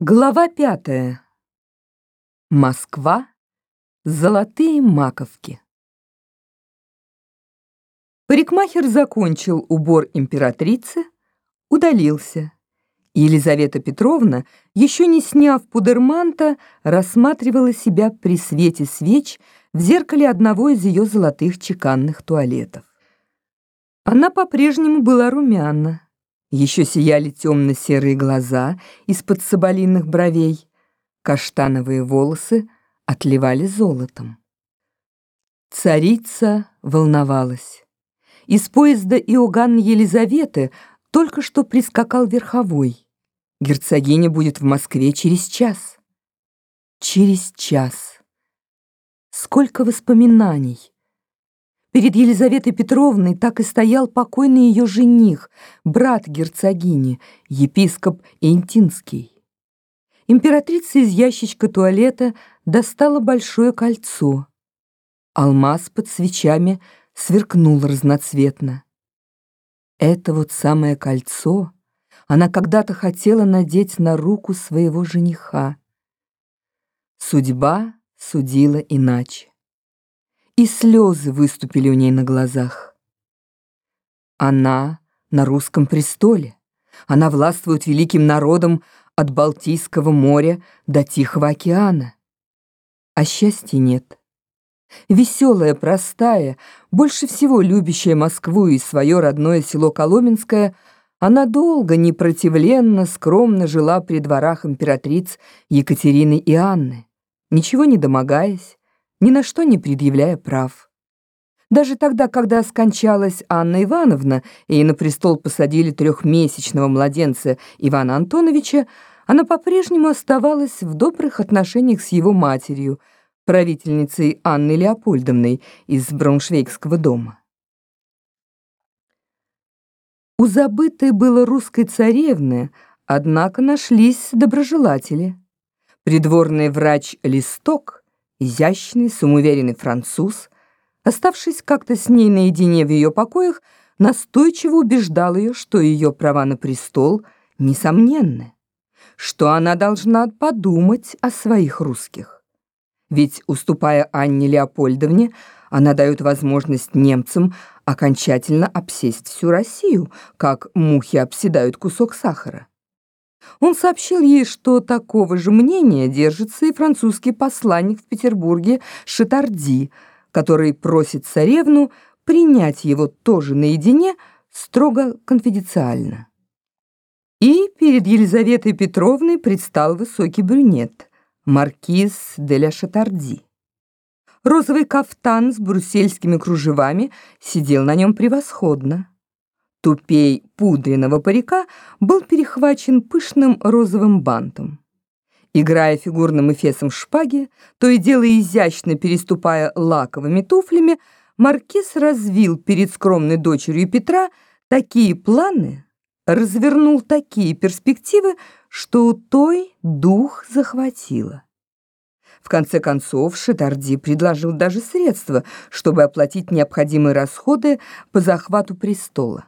Глава пятая. Москва. Золотые маковки. Парикмахер закончил убор императрицы, удалился. Елизавета Петровна, еще не сняв пудерманта, рассматривала себя при свете свеч в зеркале одного из ее золотых чеканных туалетов. Она по-прежнему была румяна. Еще сияли темно-серые глаза из-под соболиных бровей, каштановые волосы отливали золотом. Царица волновалась. Из поезда Иоганна Елизаветы только что прискакал верховой. Герцогиня будет в Москве через час. Через час. Сколько воспоминаний. Перед Елизаветой Петровной так и стоял покойный ее жених, брат герцогини, епископ Энтинский. Императрица из ящичка туалета достала большое кольцо. Алмаз под свечами сверкнул разноцветно. Это вот самое кольцо она когда-то хотела надеть на руку своего жениха. Судьба судила иначе и слезы выступили у ней на глазах. Она на русском престоле. Она властвует великим народом от Балтийского моря до Тихого океана. А счастья нет. Веселая, простая, больше всего любящая Москву и свое родное село Коломенское, она долго, непротивленно, скромно жила при дворах императриц Екатерины и Анны, ничего не домогаясь, ни на что не предъявляя прав. Даже тогда, когда скончалась Анна Ивановна и на престол посадили трехмесячного младенца Ивана Антоновича, она по-прежнему оставалась в добрых отношениях с его матерью, правительницей Анной Леопольдовной из Брауншвейгского дома. У забытой было русской царевны, однако нашлись доброжелатели. Придворный врач Листок изящный, самоуверенный француз, оставшись как-то с ней наедине в ее покоях, настойчиво убеждал ее, что ее права на престол несомненны, что она должна подумать о своих русских. Ведь, уступая Анне Леопольдовне, она дает возможность немцам окончательно обсесть всю Россию, как мухи обседают кусок сахара. Он сообщил ей, что такого же мнения держится и французский посланник в Петербурге Шитарди, который просит царевну принять его тоже наедине, строго конфиденциально. И перед Елизаветой Петровной предстал высокий брюнет, маркиз де ля Шатарди. Розовый кафтан с брусельскими кружевами сидел на нем превосходно. Тупей пудренного парика был перехвачен пышным розовым бантом. Играя фигурным эфесом шпаги, то и дело изящно переступая лаковыми туфлями, маркиз развил перед скромной дочерью Петра такие планы, развернул такие перспективы, что у той дух захватило. В конце концов, Шитарди предложил даже средства, чтобы оплатить необходимые расходы по захвату престола.